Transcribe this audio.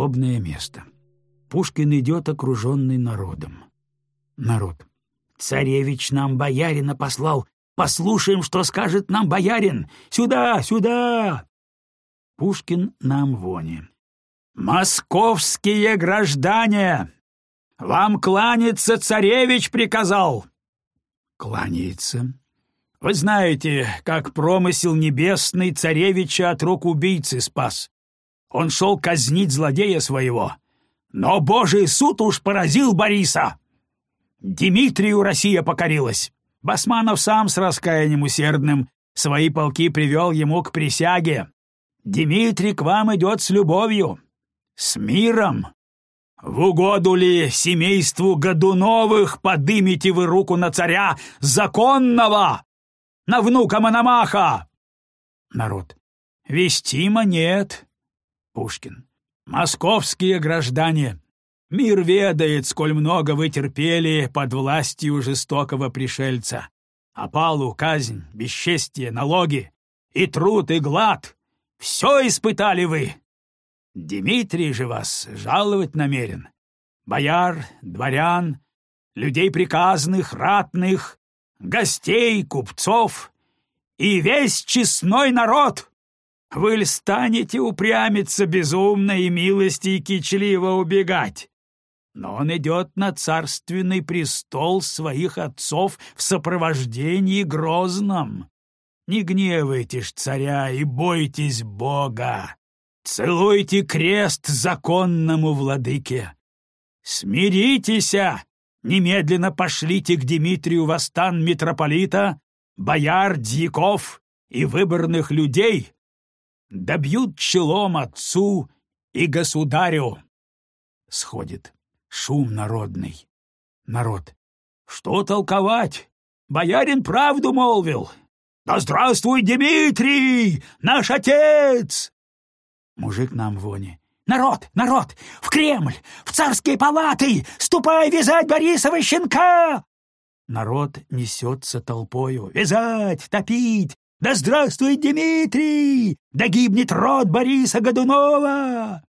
злобное место. Пушкин идет, окруженный народом. Народ. «Царевич нам боярина послал. Послушаем, что скажет нам боярин. Сюда, сюда!» Пушкин на Амвоне. «Московские граждане! Вам кланяться царевич приказал!» Кланяется. «Вы знаете, как промысел небесный царевича от рук убийцы спас. Он шел казнить злодея своего. Но Божий суд уж поразил Бориса. Дмитрию Россия покорилась. Басманов сам с раскаянием усердным свои полки привел ему к присяге. Дмитрий к вам идет с любовью, с миром. В угоду ли семейству Годуновых подымите вы руку на царя законного, на внука Мономаха? Народ. Вестима нет. Пушкин. «Московские граждане, мир ведает, сколь много вы терпели под властью жестокого пришельца. Опалу, казнь, бесчестие, налоги, и труд, и глад — все испытали вы. Дмитрий же вас жаловать намерен. Бояр, дворян, людей приказных, ратных, гостей, купцов и весь честной народ!» Вы станете упрямиться безумно и милости и кичливо убегать? Но он идет на царственный престол своих отцов в сопровождении грозном. Не гневайтесь царя и бойтесь Бога. Целуйте крест законному владыке. Смиритесь, немедленно пошлите к Дмитрию в Астан митрополита, бояр, дьяков и выборных людей, добьют челом отцу и государю. Сходит. Шум народный. Народ. Что толковать? Боярин правду молвил. Да здравствуй, Дмитрий, наш отец! Мужик нам воне. Народ, народ, в Кремль, в царские палаты, ступай вязать Борисова щенка! Народ несется толпою. Вязать, топить, да здравствует Дмитрий! Да гибнет род Бориса Годунова!»